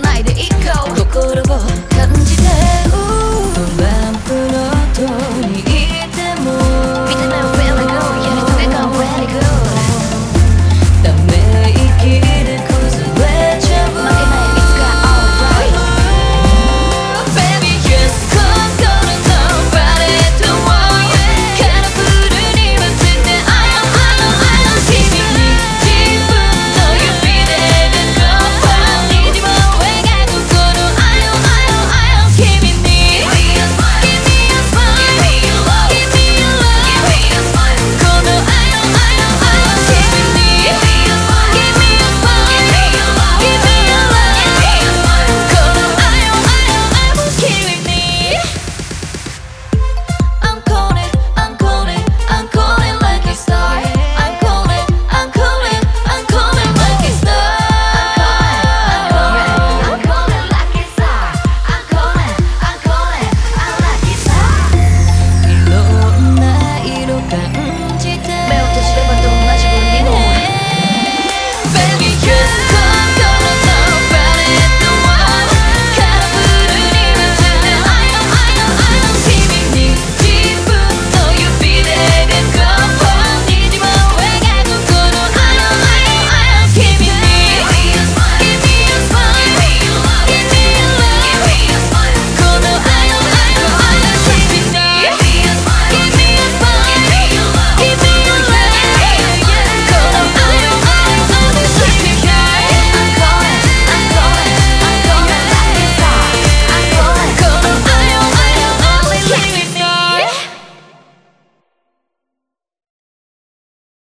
denied it, it